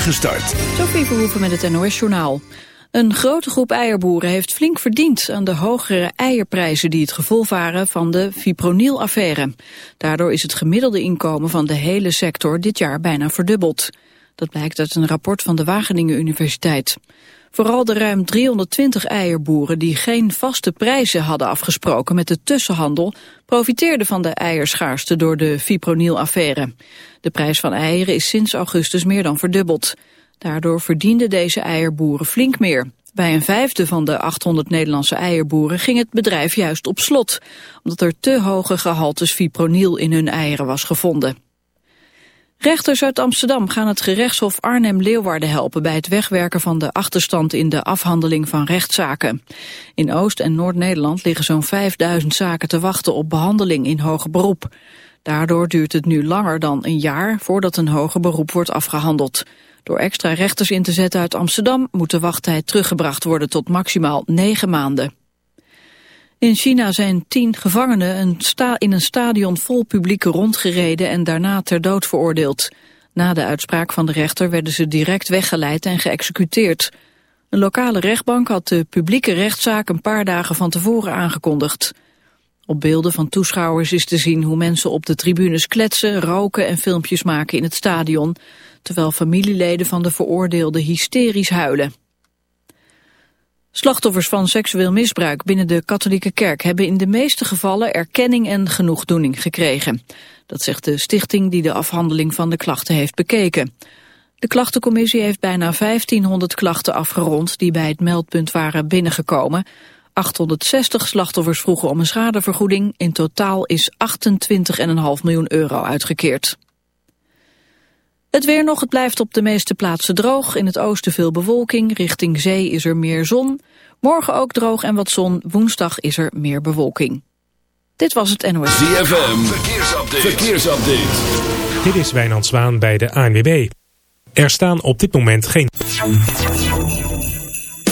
spoedige start. Sophie Verhoeven met het NOS-journaal. Een grote groep eierboeren heeft flink verdiend aan de hogere eierprijzen die het gevolg waren van de fipronil-affaire. Daardoor is het gemiddelde inkomen van de hele sector dit jaar bijna verdubbeld. Dat blijkt uit een rapport van de Wageningen Universiteit. Vooral de ruim 320 eierboeren die geen vaste prijzen hadden afgesproken met de tussenhandel profiteerden van de eierschaarste door de fipronil-affaire. De prijs van eieren is sinds augustus meer dan verdubbeld. Daardoor verdienden deze eierboeren flink meer. Bij een vijfde van de 800 Nederlandse eierboeren ging het bedrijf juist op slot, omdat er te hoge gehaltes fipronil in hun eieren was gevonden. Rechters uit Amsterdam gaan het gerechtshof Arnhem-Leeuwarden helpen bij het wegwerken van de achterstand in de afhandeling van rechtszaken. In Oost- en Noord-Nederland liggen zo'n 5000 zaken te wachten op behandeling in hoger beroep. Daardoor duurt het nu langer dan een jaar voordat een hoger beroep wordt afgehandeld. Door extra rechters in te zetten uit Amsterdam moet de wachttijd teruggebracht worden tot maximaal negen maanden. In China zijn tien gevangenen in een stadion vol publiek rondgereden en daarna ter dood veroordeeld. Na de uitspraak van de rechter werden ze direct weggeleid en geëxecuteerd. Een lokale rechtbank had de publieke rechtszaak een paar dagen van tevoren aangekondigd. Op beelden van toeschouwers is te zien hoe mensen op de tribunes kletsen, roken en filmpjes maken in het stadion, terwijl familieleden van de veroordeelden hysterisch huilen. Slachtoffers van seksueel misbruik binnen de katholieke kerk hebben in de meeste gevallen erkenning en genoegdoening gekregen. Dat zegt de stichting die de afhandeling van de klachten heeft bekeken. De klachtencommissie heeft bijna 1500 klachten afgerond die bij het meldpunt waren binnengekomen. 860 slachtoffers vroegen om een schadevergoeding. In totaal is 28,5 miljoen euro uitgekeerd. Het weer nog, het blijft op de meeste plaatsen droog. In het oosten veel bewolking, richting zee is er meer zon. Morgen ook droog en wat zon, woensdag is er meer bewolking. Dit was het NOS. ZFM, verkeersupdate. verkeersupdate. Dit is Wijnand Zwaan bij de ANWB. Er staan op dit moment geen...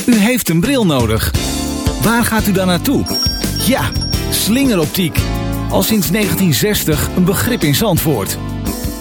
U heeft een bril nodig. Waar gaat u dan naartoe? Ja, slingeroptiek. Al sinds 1960 een begrip in Zandvoort.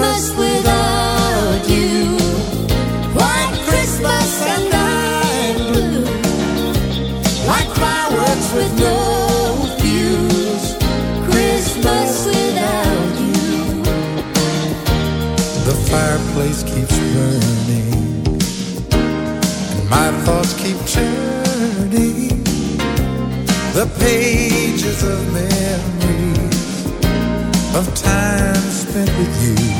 Christmas without you. White Christmas and I'm blue. Like fireworks with no fuse. Christmas without you. The fireplace keeps burning, and my thoughts keep turning. The pages of memories of time spent with you.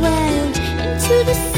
wound into the sea.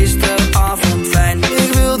fijn. Ik wil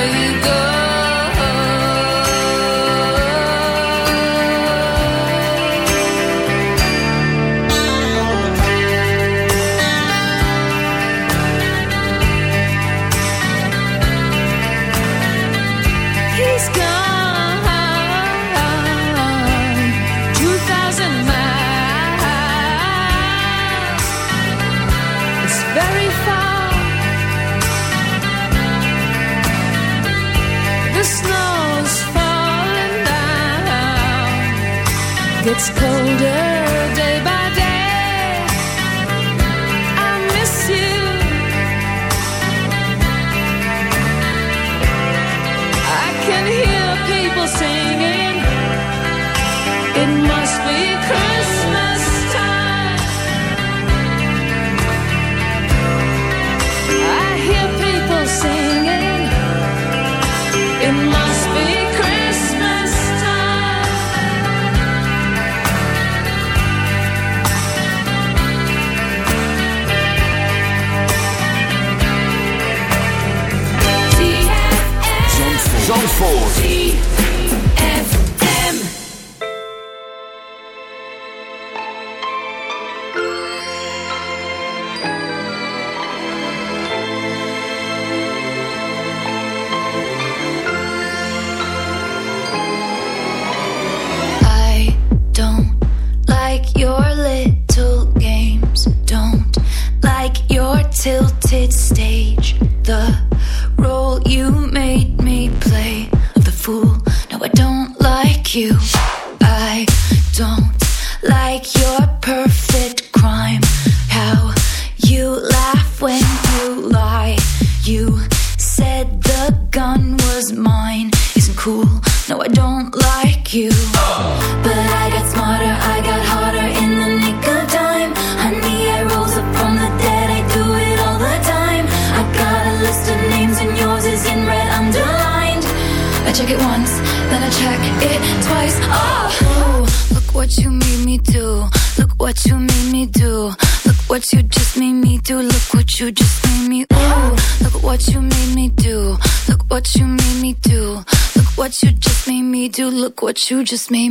gets colder. you just made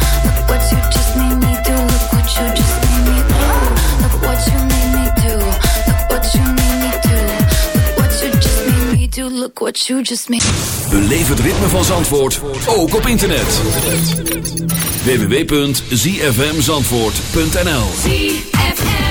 Look what you just made. Beleef het ritme van Zandvoort, ook op internet. www.zfmzandvoort.nl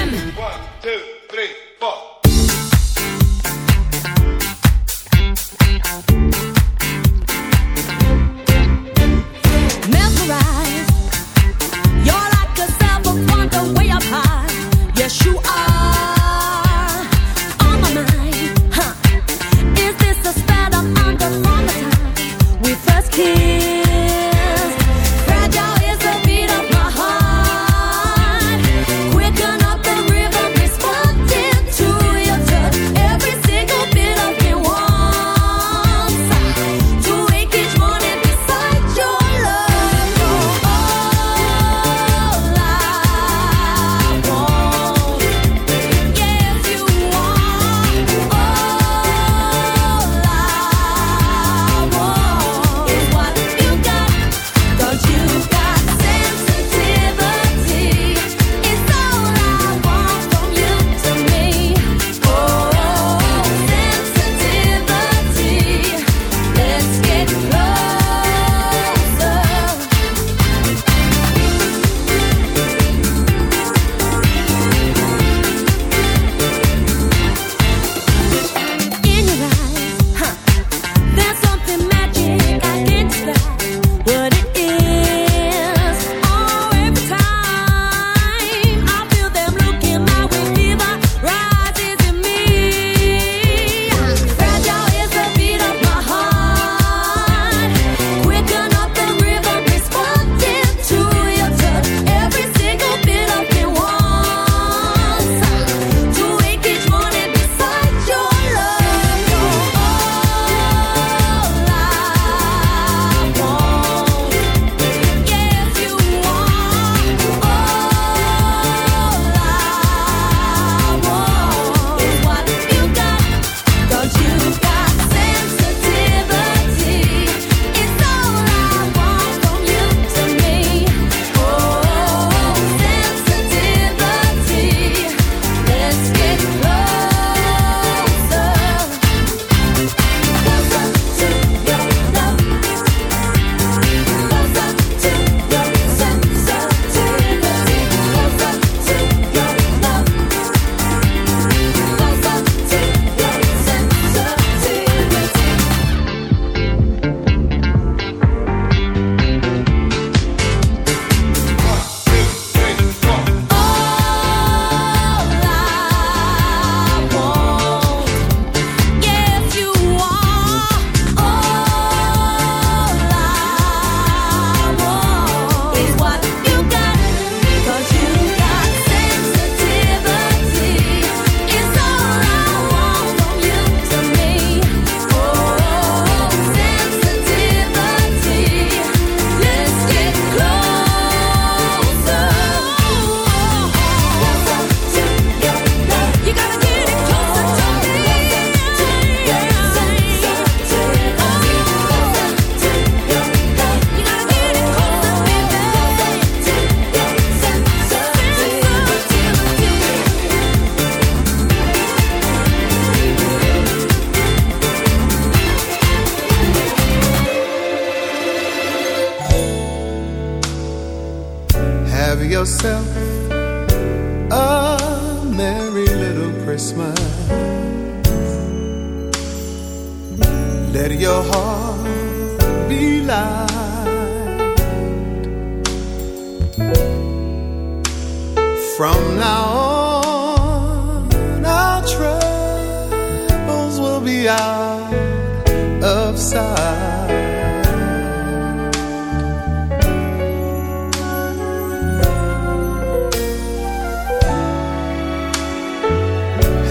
side.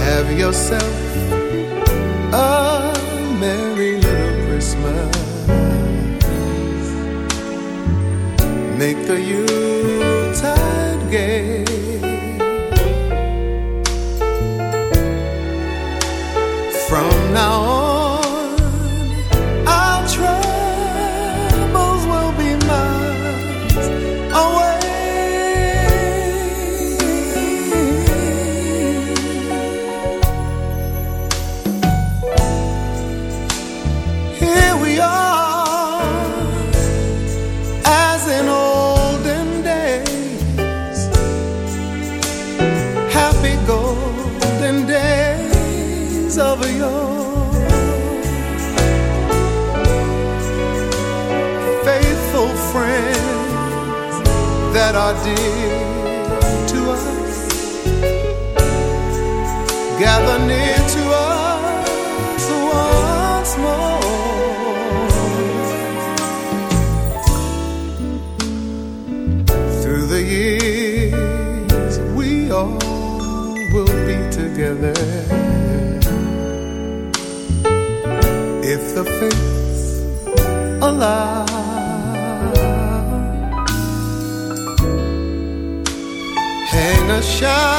Have yourself a merry little Christmas. Make the you deixar.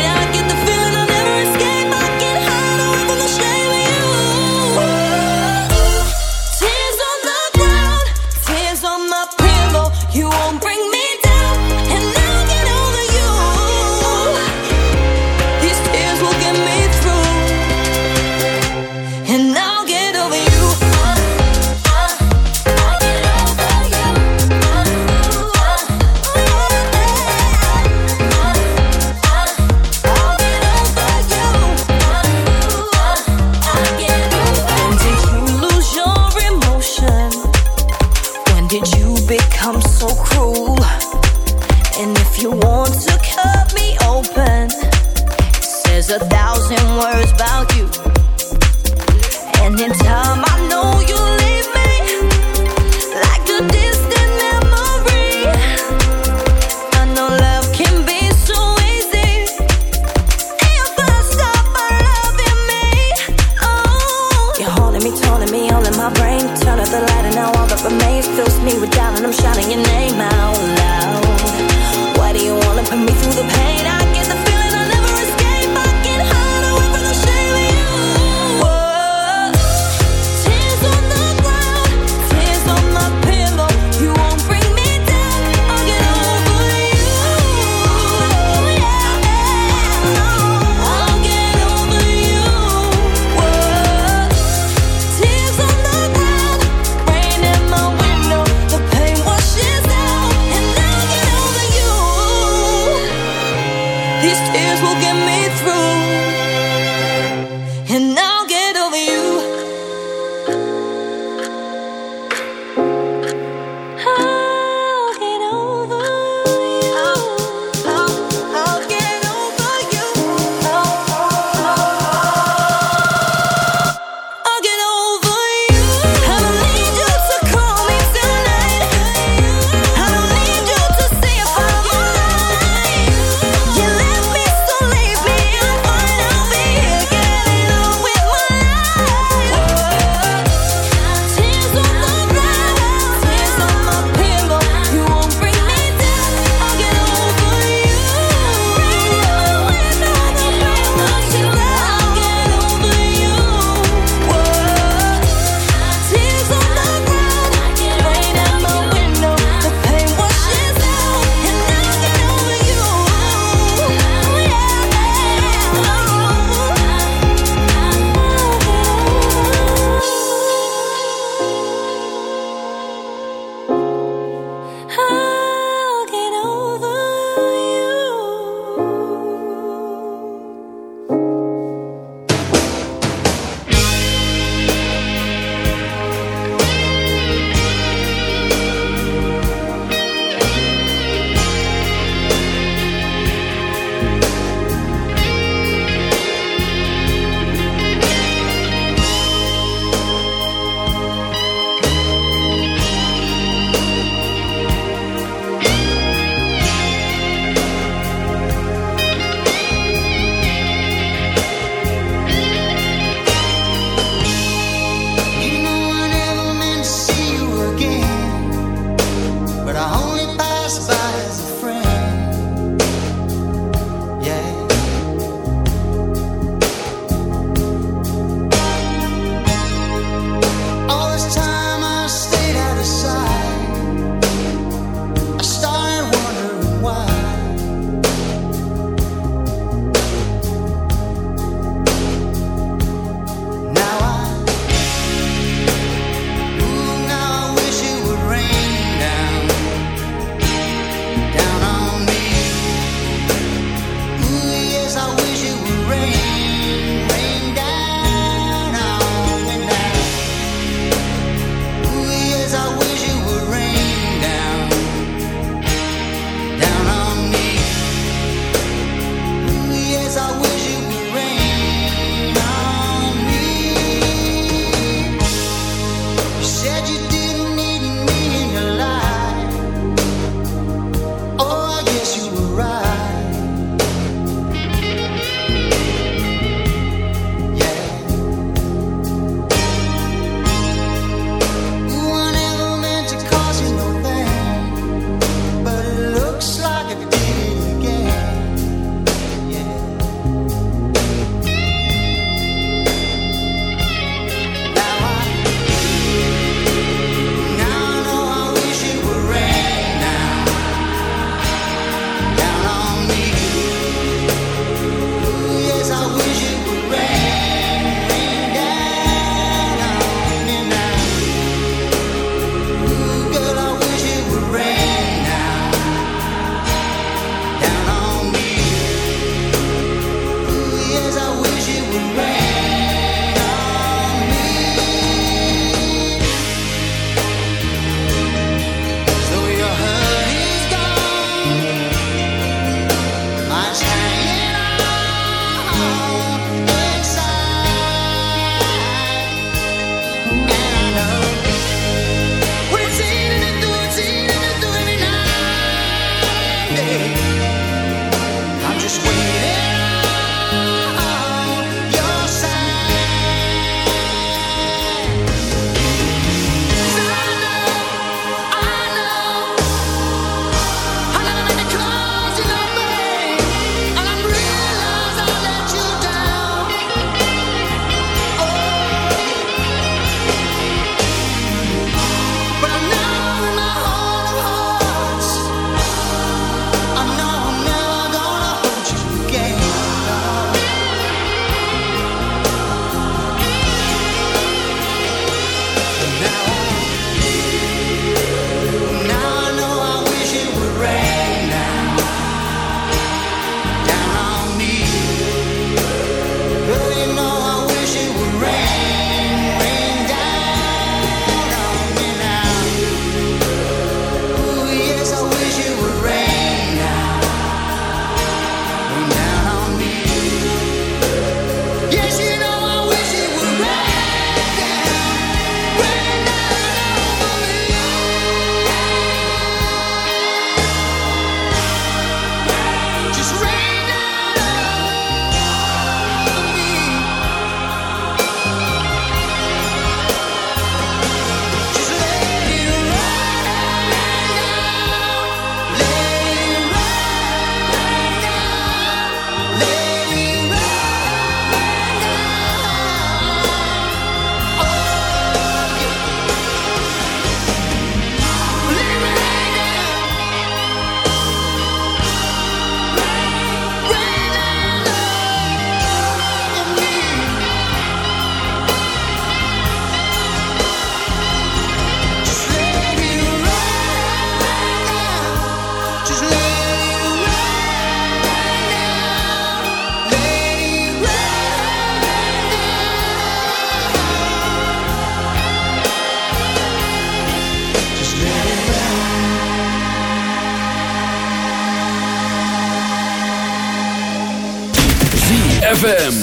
ZFM.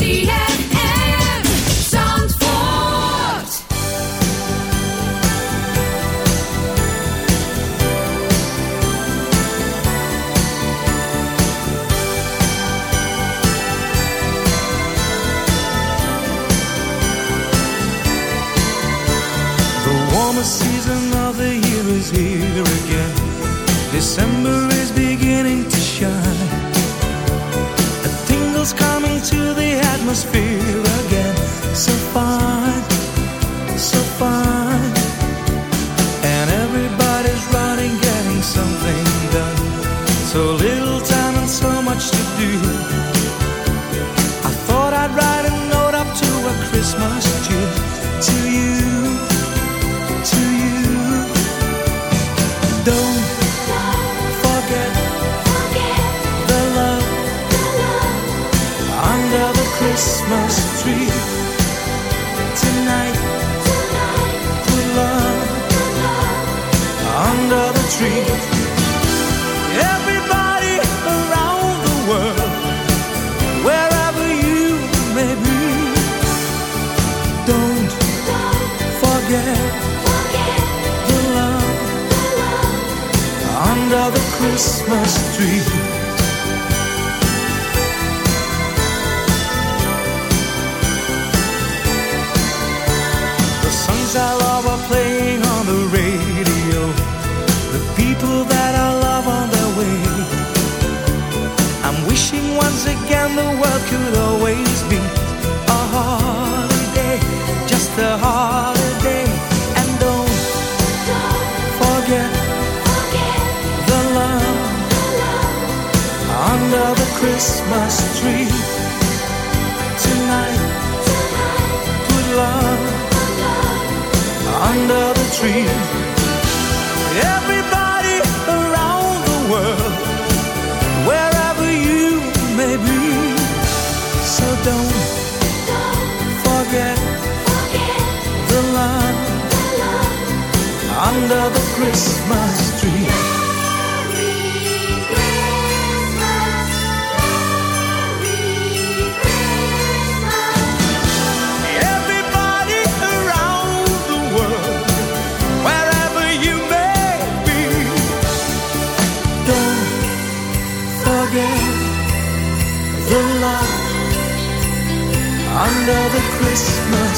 Christmas